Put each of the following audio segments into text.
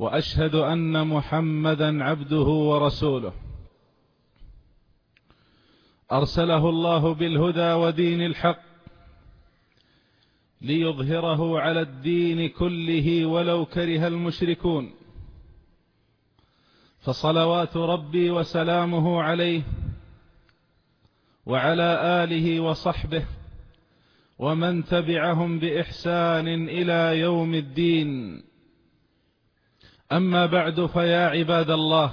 وأشهد أن محمدا عبده ورسوله. أرسله الله بالهدى ودين الحق ليظهره على الدين كله ولو كره المشركون. فصلوات ربي وسلامه عليه وعلى آله وصحبه ومن تبعهم بإحسان إلى يوم الدين. أما بعد فيا عباد الله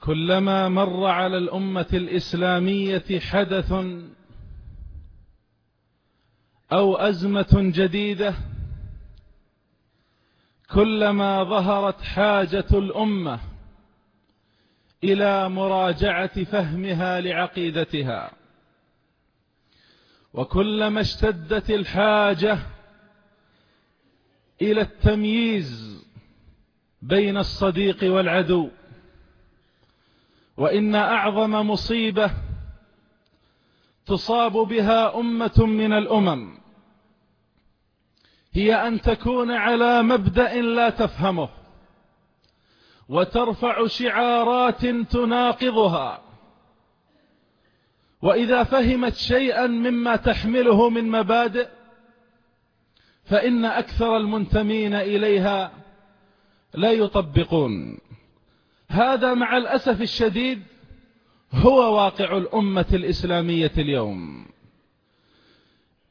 كلما مر على الأمة الإسلامية حدث أو أزمة جديدة كلما ظهرت حاجة الأمة إلى مراجعة فهمها لعقيدتها وكلما اشتدت الحاجة إلى التمييز بين الصديق والعدو وإن أعظم مصيبة تصاب بها أمة من الأمم هي أن تكون على مبدأ لا تفهمه وترفع شعارات تناقضها وإذا فهمت شيئا مما تحمله من مبادئ فإن أكثر المنتمين إليها لا يطبقون. هذا مع الأسف الشديد هو واقع الأمة الإسلامية اليوم.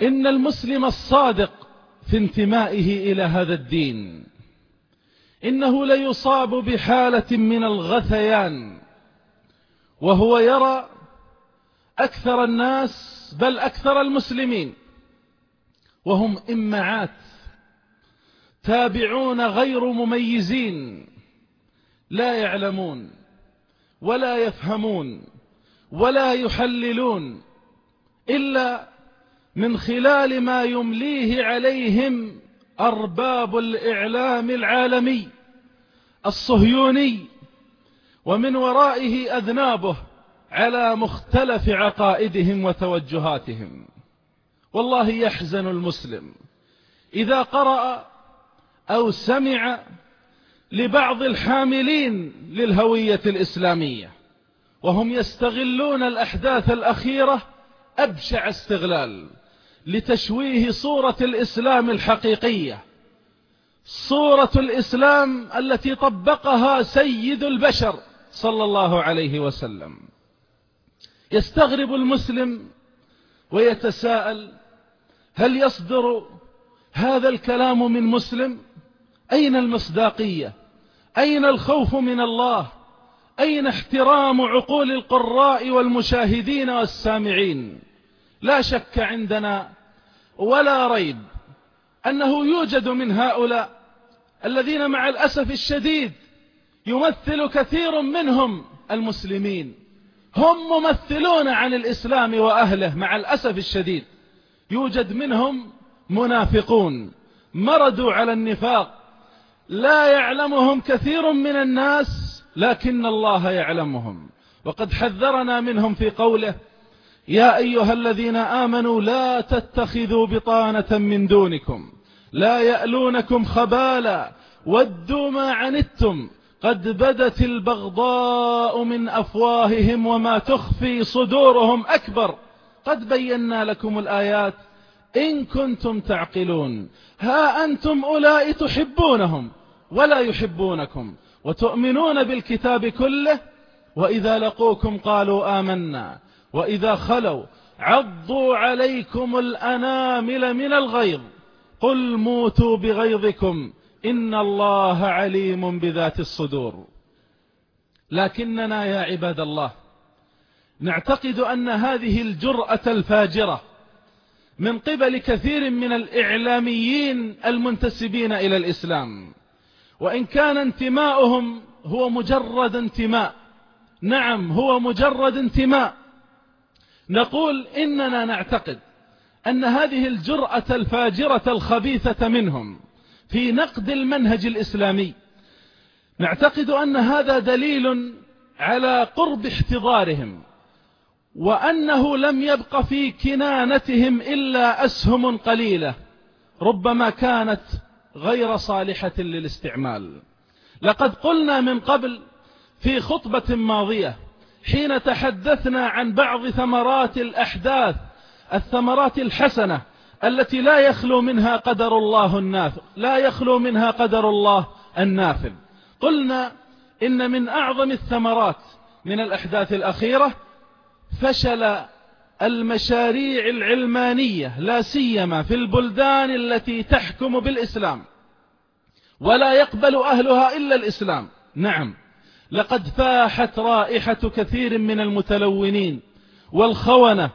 إن المسلم الصادق في انتمائه إلى هذا الدين إنه ليصاب بحالة من الغثيان وهو يرى أكثر الناس بل أكثر المسلمين. وهم إمعات تابعون غير مميزين. لا يعلمون ولا يفهمون ولا يحللون إلا من خلال ما يمليه عليهم أرباب الإعلام العالمي الصهيوني ومن ورائه أذنابه على مختلف عقائدهم وتوجهاتهم. والله يحزن المسلم. إذا قرأ أو سمع لبعض الحاملين للهوية الإسلامية وهم يستغلون الأحداث الأخيرة أبشع استغلال لتشويه صورة الإسلام الحقيقية. صورة الإسلام التي طبقها سيد البشر صلى الله عليه وسلم. يستغرب المسلم ويتساءل هل يصدر هذا الكلام من مسلم؟ أين المصداقية؟ أين الخوف من الله؟ أين احترام عقول القراء والمشاهدين والسامعين؟ لا شك عندنا ولا ريب أنه يوجد من هؤلاء الذين مع الأسف الشديد يمثل كثير منهم المسلمين. هم ممثلون عن الإسلام وأهله مع الأسف الشديد. يوجد منهم منافقون مردوا على النفاق. لا يعلمهم كثير من الناس لكن الله يعلمهم. وقد حذرنا منهم في قوله يا أيها الذين آمنوا لا تتخذوا بطانة من دونكم لا يألونكم خبالا ودوا ما عنتم. قد بدت البغضاء من أفواههم وما تخفي صدورهم أكبر. قد بينا لكم الآيات إن كنتم تعقلون. ها أنتم أولئك تحبونهم ولا يحبونكم وتؤمنون بالكتاب كله وإذا لقوكم قالوا آمنا وإذا خلوا عضوا عليكم الأنامل من الغيظ. قل موتوا بغيظكم إن الله عليم بذات الصدور. لكننا يا عباد الله نعتقد أن هذه الجرأة الفاجرة من قبل كثير من الإعلاميين المنتسبين إلى الإسلام وإن كان انتماؤهم هو مجرد انتماء. نعم هو مجرد انتماء. نقول إننا نعتقد أن هذه الجرأة الفاجرة الخبيثة منهم في نقد المنهج الإسلامي نعتقد أن هذا دليل على قرب احتضارهم. وأنه لم يبق في كنانتهم إلا أسهم قليلة ربما كانت غير صالحة للاستعمال. لقد قلنا من قبل في خطبة ماضية حين تحدثنا عن بعض ثمرات الأحداث الثمرات الحسنة التي لا يخلو منها قدر الله النافذ لا يخلو منها قدر الله النافذ قلنا إن من أعظم الثمرات من الأحداث الأخيرة فشل المشاريع العلمانية لا سيما في البلدان التي تحكم بالإسلام. ولا يقبل أهلها إلا الإسلام. نعم. لقد فاحت رائحة كثير من المتلونين والخونة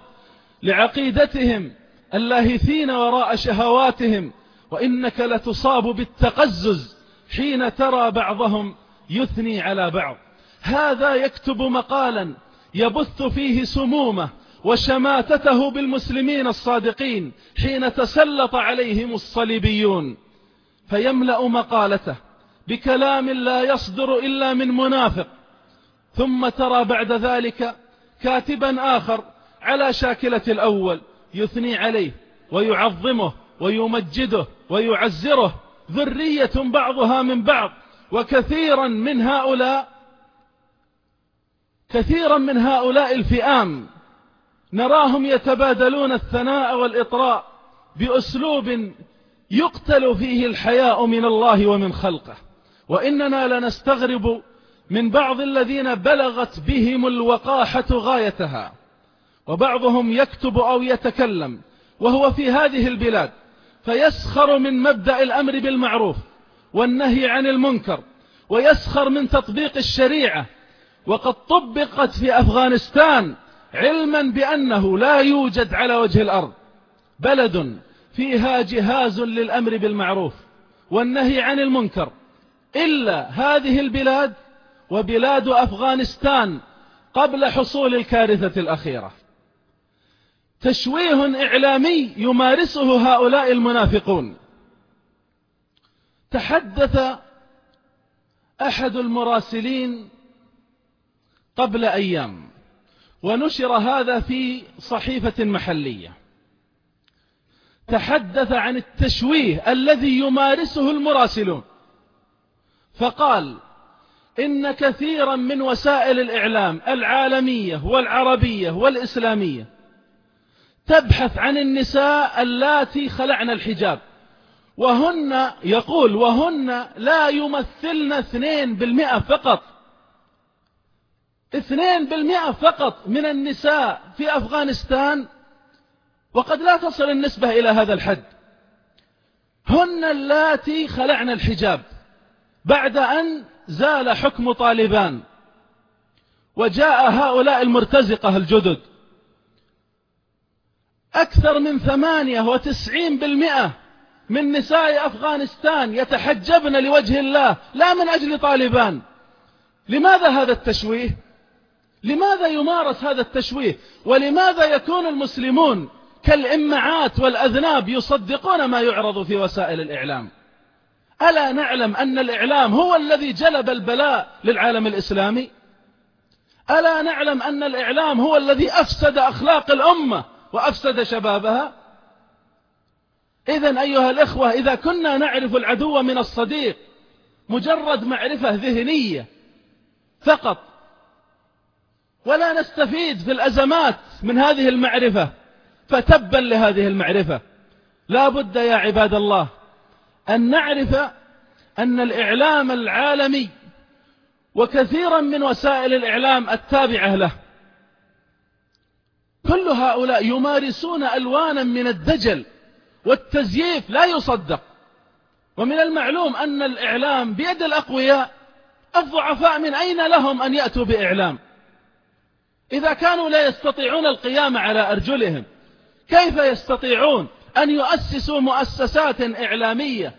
لعقيدتهم اللاهثين وراء شهواتهم وإنك لتصاب بالتقزز حين ترى بعضهم يثني على بعض. هذا يكتب مقالا يبث فيه سمومه وشماتته بالمسلمين الصادقين حين تسلط عليهم الصليبيون فيملأ مقالته بكلام لا يصدر إلا من منافق ثم ترى بعد ذلك كاتبا آخر على شاكلة الأول يثني عليه ويعظمه ويمجده ويعزره ذرية بعضها من بعض وكثيرا من هؤلاء كثيرا من هؤلاء الفئام نراهم يتبادلون الثناء والإطراء بأسلوب يقتل فيه الحياء من الله ومن خلقه. وإننا لنستغرب من بعض الذين بلغت بهم الوقاحة غايتها. وبعضهم يكتب أو يتكلم وهو في هذه البلاد فيسخر من مبدأ الأمر بالمعروف والنهي عن المنكر ويسخر من تطبيق الشريعة وقد طبقت في أفغانستان علما بأنه لا يوجد على وجه الأرض بلد فيها جهاز للأمر بالمعروف والنهي عن المنكر إلا هذه البلاد وبلاد أفغانستان قبل حصول الكارثة الأخيرة. تشويه إعلامي يمارسه هؤلاء المنافقون. تحدث أحد المراسلين قبل أيام ونشر هذا في صحيفة محلية. تحدث عن التشويه الذي يمارسه المراسلون. فقال إن كثيرا من وسائل الإعلام العالمية والعربية والإسلامية تبحث عن النساء اللاتي خلعن الحجاب. وهن يقول وهن لا يمثلن اثنين بالمئة فقط. اثنين بالمئة فقط من النساء في أفغانستان وقد لا تصل النسبة إلى هذا الحد. هن اللاتي خلعن الحجاب بعد أن زال حكم طالبان وجاء هؤلاء المرتزقة الجدد. أكثر من ثمانية وتسعين بالمئة من نساء أفغانستان يتحجبن لوجه الله لا من أجل طالبان. لماذا هذا التشويه؟ لماذا يمارس هذا التشويه؟ ولماذا يكون المسلمون كالإمعات والأذناب يصدقون ما يعرض في وسائل الإعلام؟ ألا نعلم أن الإعلام هو الذي جلب البلاء للعالم الإسلامي؟ ألا نعلم أن الإعلام هو الذي أفسد أخلاق الأمة وأفسد شبابها؟ إذا أيها الإخوة إذا كنا نعرف العدو من الصديق مجرد معرفة ذهنية فقط ولا نستفيد في الأزمات من هذه المعرفة. فتبا لهذه المعرفة. لا بد يا عباد الله أن نعرف أن الإعلام العالمي وكثيرا من وسائل الإعلام التابعة له. كل هؤلاء يمارسون ألوانا من الدجل والتزييف لا يصدق. ومن المعلوم أن الإعلام بيد الأقوياء الضعفاء من أين لهم أن يأتوا بإعلام؟ إذا كانوا لا يستطيعون القيام على أرجلهم كيف يستطيعون أن يؤسسوا مؤسسات إعلامية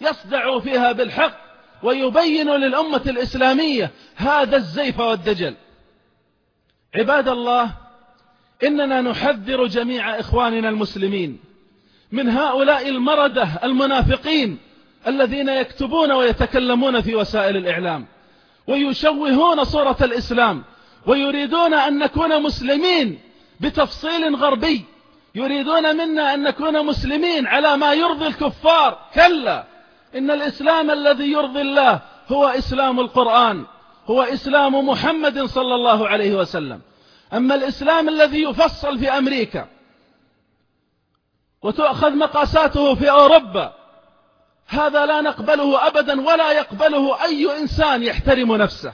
يصدعوا فيها بالحق ويبينوا للأمة الإسلامية هذا الزيف والدجل؟ عباد الله إننا نحذر جميع إخواننا المسلمين من هؤلاء المردة المنافقين الذين يكتبون ويتكلمون في وسائل الإعلام ويشوهون صورة الإسلام ويريدون أن نكون مسلمين بتفصيل غربي. يريدون منا أن نكون مسلمين على ما يرضي الكفار. كلا إن الإسلام الذي يرضي الله هو إسلام القرآن هو إسلام محمد صلى الله عليه وسلم. أما الإسلام الذي يفصل في أمريكا وتؤخذ مقاساته في أوروبا هذا لا نقبله أبدا ولا يقبله أي إنسان يحترم نفسه.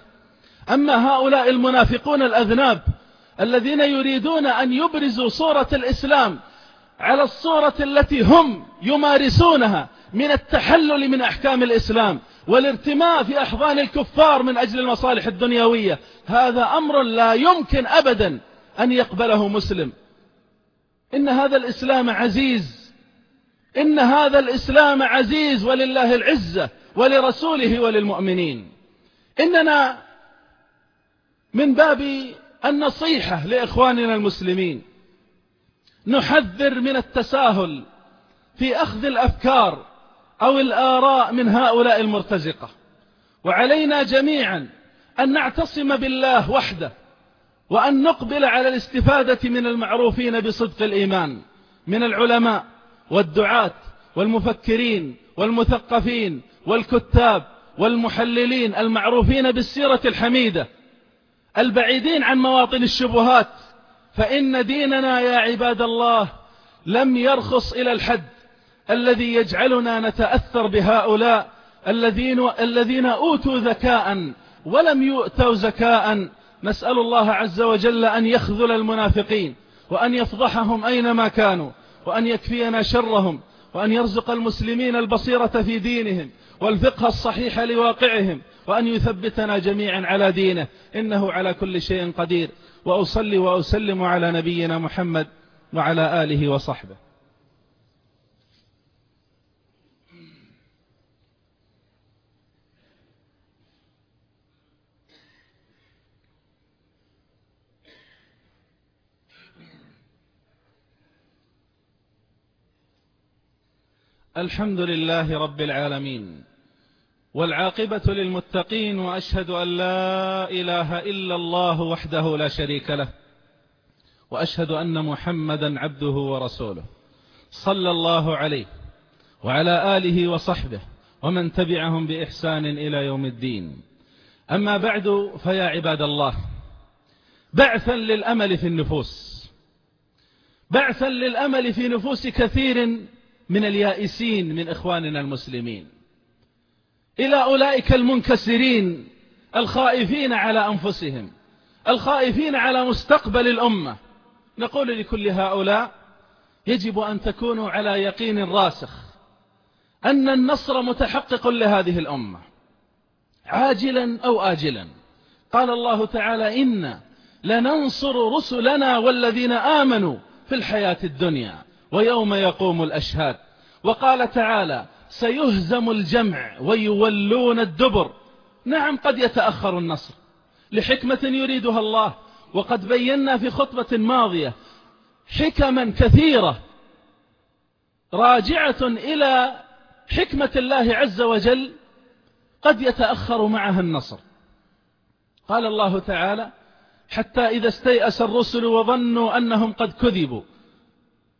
أما هؤلاء المنافقون الأذناب الذين يريدون أن يبرزوا صورة الإسلام على الصورة التي هم يمارسونها من التحلل من أحكام الإسلام والارتماء في أحضان الكفار من أجل المصالح الدنيوية هذا أمر لا يمكن أبدا أن يقبله مسلم. إن هذا الإسلام عزيز. إن هذا الإسلام عزيز ولله العزة ولرسوله وللمؤمنين. إننا من باب النصيحة لإخواننا المسلمين. نحذر من التساهل في أخذ الأفكار أو الآراء من هؤلاء المرتزقة. وعلينا جميعا أن نعتصم بالله وحده وأن نقبل على الاستفادة من المعروفين بصدق الإيمان من العلماء والدعاة والمفكرين والمثقفين والكتاب والمحللين المعروفين بالسيرة الحميدة. البعيدين عن مواطن الشبهات فإن ديننا يا عباد الله لم يرخص إلى الحد الذي يجعلنا نتأثر بهؤلاء الذين, الذين أوتوا ذكاء ولم يؤتوا زكاء. نسأل الله عز وجل أن يخذل المنافقين وأن يفضحهم أينما كانوا وأن يكفينا شرهم وأن يرزق المسلمين البصيرة في دينهم والفقه الصحيح لواقعهم وأن يثبتنا جميعا على دينه إنه على كل شيء قدير. وأصلي وأسلم على نبينا محمد وعلى آله وصحبه. الحمد لله رب العالمين. والعاقبة للمتقين وأشهد أن لا إله إلا الله وحده لا شريك له وأشهد أن محمدا عبده ورسوله صلى الله عليه وعلى آله وصحبه ومن تبعهم بإحسان إلى يوم الدين. أما بعد فيا عباد الله بعثا للأمل في النفوس. بعثا للأمل في نفوس كثير من اليائسين من إخواننا المسلمين. إلى أولئك المنكسرين الخائفين على أنفسهم الخائفين على مستقبل الأمة. نقول لكل هؤلاء يجب أن تكونوا على يقين راسخ أن النصر متحقق لهذه الأمة. عاجلا أو آجلا. قال الله تعالى إنا لننصر رسلنا والذين آمنوا في الحياة الدنيا ويوم يقوم الأشهاد. وقال تعالى سيهزم الجمع ويولون الدبر. نعم قد يتأخر النصر لحكمة يريدها الله وقد بينا في خطبة ماضية حكما كثيرة راجعة إلى حكمة الله عز وجل قد يتأخر معها النصر. قال الله تعالى حتى إذا استيأس الرسل وظنوا أنهم قد كذبوا.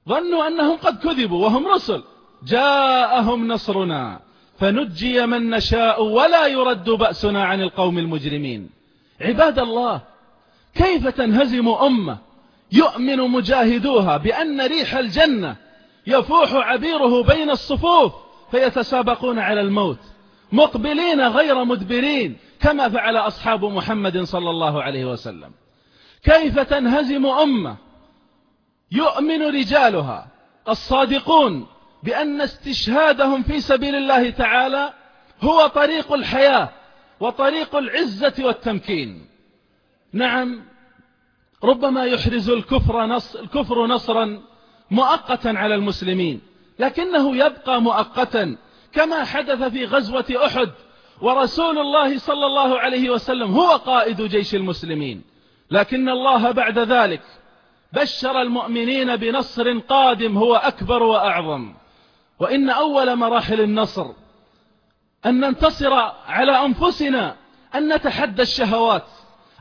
ظنوا أنهم قد كذبوا وهم رسل. جاءهم نصرنا فنجي من نشاء ولا يرد بأسنا عن القوم المجرمين. عباد الله كيف تنهزم أمة يؤمن مجاهدوها بأن ريح الجنة يفوح عبيره بين الصفوف فيتسابقون على الموت مقبلين غير مدبرين كما فعل أصحاب محمد صلى الله عليه وسلم. كيف تنهزم أمة يؤمن رجالها الصادقون بأن استشهادهم في سبيل الله تعالى هو طريق الحياة وطريق العزة والتمكين. نعم ربما يحرز الكفر, نص الكفر نصرا مؤقتا على المسلمين لكنه يبقى مؤقتا كما حدث في غزوة أحد ورسول الله صلى الله عليه وسلم هو قائد جيش المسلمين. لكن الله بعد ذلك بشر المؤمنين بنصر قادم هو أكبر وأعظم. وإن أول مراحل النصر أن ننتصر على أنفسنا أن نتحدى الشهوات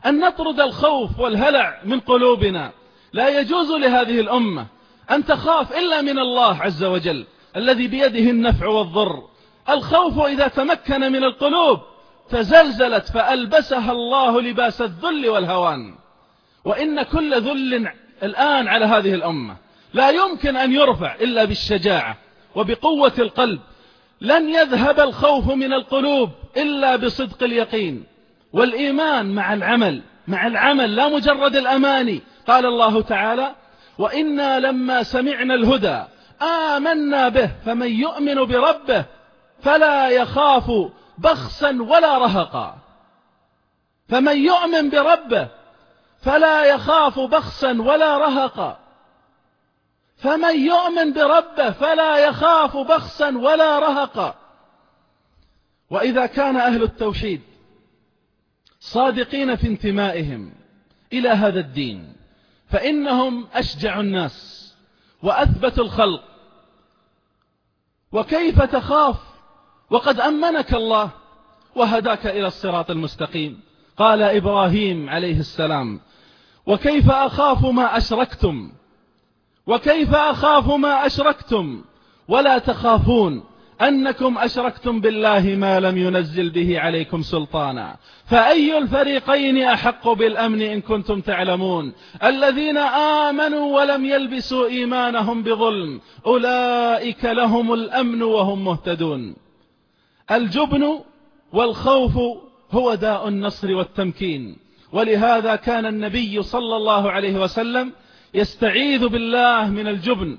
أن نطرد الخوف والهلع من قلوبنا. لا يجوز لهذه الأمة أن تخاف إلا من الله عز وجل الذي بيده النفع والضر. الخوف إذا تمكن من القلوب تزلزلت فألبسها الله لباس الذل والهوان. وإن كل ذل الآن على هذه الأمة. لا يمكن أن يرفع إلا بالشجاعة. وبقوة القلب. لن يذهب الخوف من القلوب إلا بصدق اليقين والإيمان مع العمل مع العمل لا مجرد الأماني. قال الله تعالى وإنا لما سمعنا الهدى آمنا به فمن يؤمن بربه فلا يخاف بخسا ولا رهقا. فمن يؤمن بربه فلا يخاف بخسا ولا رهقا. فمن يؤمن بربه فلا يخاف بخسا ولا رهقا. وإذا كان أهل التوحيد صادقين في انتمائهم إلى هذا الدين فإنهم أشجع الناس وأثبت الخلق. وكيف تخاف؟ وقد أمنك الله وهداك إلى الصراط المستقيم. قال إبراهيم عليه السلام وكيف أخاف ما أشركتم وكيف أخاف ما أشركتم؟ ولا تخافون أنكم أشركتم بالله ما لم ينزل به عليكم سلطانا. فأي الفريقين أحق بالأمن إن كنتم تعلمون؟ الذين آمنوا ولم يلبسوا إيمانهم بظلم أولئك لهم الأمن وهم مهتدون. الجبن والخوف هو داء النصر والتمكين. ولهذا كان النبي صلى الله عليه وسلم يستعيذ بالله من الجبن.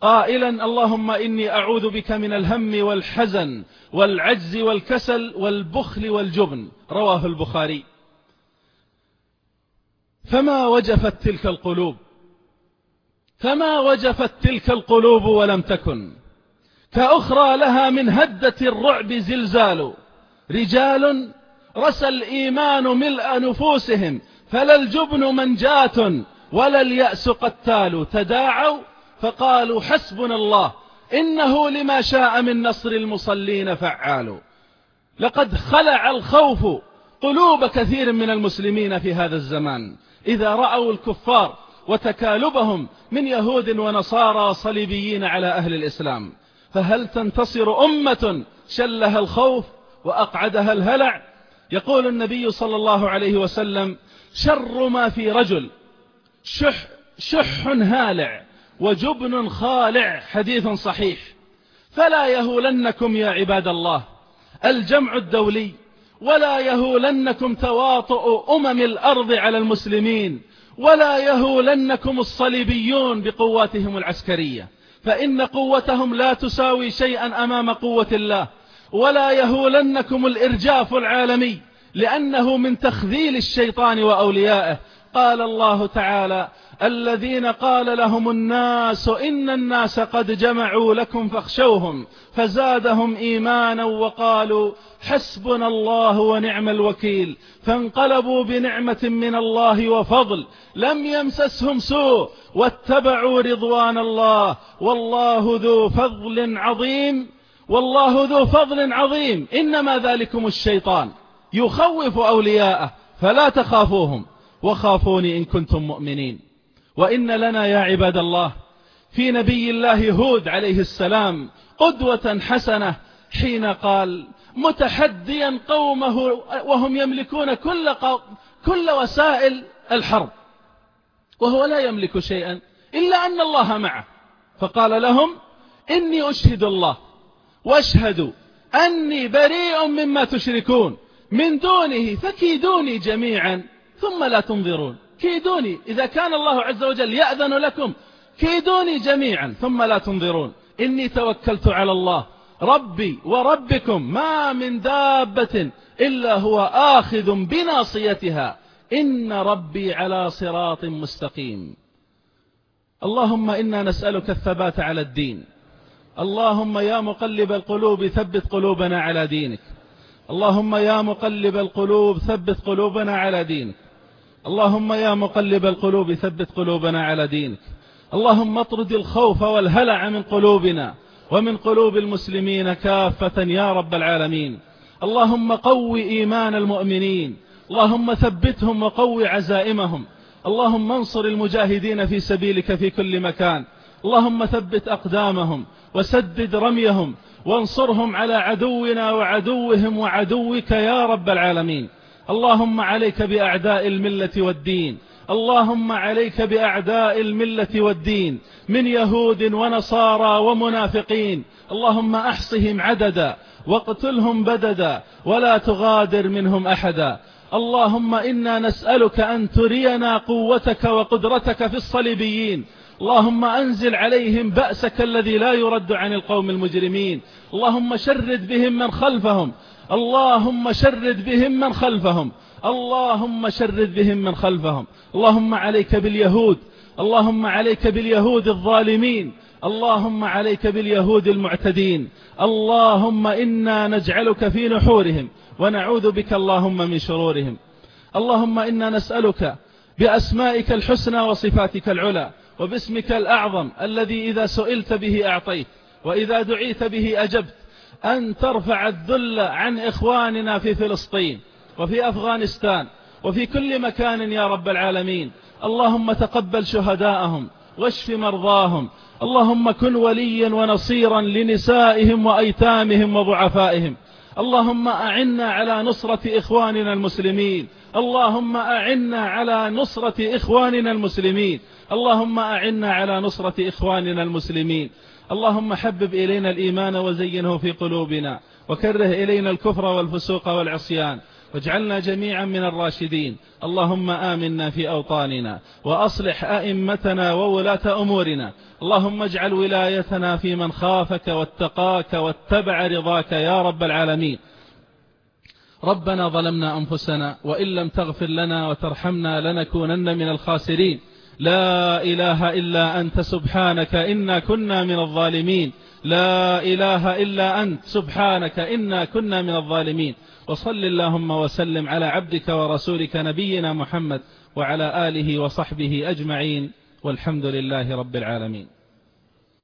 قائلا اللهم إني أعوذ بك من الهم والحزن والعجز والكسل والبخل والجبن. رواه البخاري. فما وجفت تلك القلوب؟ فما وجفت تلك القلوب ولم تكن؟ كأخرى لها من هدة الرعب زلزال. رجال رسى الإيمان ملء نفوسهم فلا الجبن منجاة. ولا اليأس قتال تداعوا فقالوا حسبنا الله إنه لما شاء من نصر المصلين فعال لقد خلع الخوف قلوب كثير من المسلمين في هذا الزمان. إذا رأوا الكفار وتكالبهم من يهود ونصارى صليبيين على أهل الإسلام فهل تنتصر أمة شلها الخوف وأقعدها الهلع؟ يقول النبي صلى الله عليه وسلم شر ما في رجل شح, شح هالع وجبن خالع حديث صحيح. فلا يهولنكم يا عباد الله الجمع الدولي ولا يهولنكم تواطؤ أمم الأرض على المسلمين ولا يهولنكم الصليبيون بقواتهم العسكرية. فإن قوتهم لا تساوي شيئا أمام قوة الله ولا يهولنكم الإرجاف العالمي لأنه من تخذيل الشيطان وأوليائه. قال الله تعالى الذين قال لهم الناس إن الناس قد جمعوا لكم فاخشوهم فزادهم إيمانا وقالوا حسبنا الله ونعم الوكيل فانقلبوا بنعمة من الله وفضل لم يمسسهم سوء واتبعوا رضوان الله والله ذو فضل عظيم والله ذو فضل عظيم إنما ذلكم الشيطان يخوف أولياءه فلا تخافوهم وخافوني إن كنتم مؤمنين. وإن لنا يا عباد الله في نبي الله هود عليه السلام قدوة حسنة حين قال متحديا قومه وهم يملكون كل, كل وسائل الحرب وهو لا يملك شيئا إلا أن الله معه. فقال لهم إني أشهد الله واشهدوا أني بريء مما تشركون من دونه فكيدوني جميعا. ثم لا تنظرون. كيدوني. إذا كان الله عز وجل يأذن لكم كيدوني جميعا ثم لا تنظرون. إني توكلت على الله. ربي وربكم ما من دابة إلا هو آخذ بناصيتها. إن ربي على صراط مستقيم. اللهم إنا نسألك الثبات على الدين. اللهم يا مقلب القلوب ثبت قلوبنا على دينك. اللهم يا مقلب القلوب ثبت قلوبنا على دينك. اللهم يا مقلب القلوب ثبت قلوبنا على دينك. اللهم اطرد الخوف والهلع من قلوبنا ومن قلوب المسلمين كافة يا رب العالمين. اللهم قو إيمان المؤمنين. اللهم ثبتهم وقو عزائمهم. اللهم انصر المجاهدين في سبيلك في كل مكان. اللهم ثبت أقدامهم وسدد رميهم وانصرهم على عدونا وعدوهم وعدوك يا رب العالمين. اللهم عليك بأعداء الملة والدين. اللهم عليك بأعداء الملة والدين. من يهود ونصارى ومنافقين. اللهم أحصهم عددا واقتلهم بددا ولا تغادر منهم أحدا. اللهم إنا نسألك أن ترينا قوتك وقدرتك في الصليبيين. اللهم أنزل عليهم بأسك الذي لا يرد عن القوم المجرمين. اللهم شرد بهم من خلفهم. اللهم شرد بهم من خلفهم. اللهم شرد بهم من خلفهم. اللهم عليك باليهود. اللهم عليك باليهود الظالمين. اللهم عليك باليهود المعتدين. اللهم إنا نجعلك في نحورهم ونعوذ بك اللهم من شرورهم. اللهم إنا نسألك بأسمائك الحسنى وصفاتك العلى وباسمك الأعظم الذي إذا سئلت به أعطيت وإذا دعيت به أجبت أن ترفع الذل عن إخواننا في فلسطين وفي أفغانستان وفي كل مكان يا رب العالمين. اللهم تقبل شهداءهم واشف مرضاهم. اللهم كن وليا ونصيرا لنسائهم وأيتامهم وضعفائهم. اللهم أعنا على نصرة إخواننا المسلمين. اللهم أعنا على نصرة إخواننا المسلمين. اللهم أعنا على نصرة إخواننا المسلمين. اللهم حبب إلينا الإيمان وزينه في قلوبنا وكره إلينا الكفر والفسوق والعصيان واجعلنا جميعا من الراشدين. اللهم آمنا في أوطاننا وأصلح أئمتنا وولاة أمورنا. اللهم اجعل ولايتنا في من خافك واتقاك واتبع رضاك يا رب العالمين. ربنا ظلمنا أنفسنا وإن لم تغفر لنا وترحمنا لنكونن من الخاسرين. لا إله إلا أنت سبحانك إنا كنا من الظالمين. لا إله إلا أنت سبحانك إنا كنا من الظالمين. وصل اللهم وسلم على عبدك ورسولك نبينا محمد وعلى آله وصحبه أجمعين. والحمد لله رب العالمين.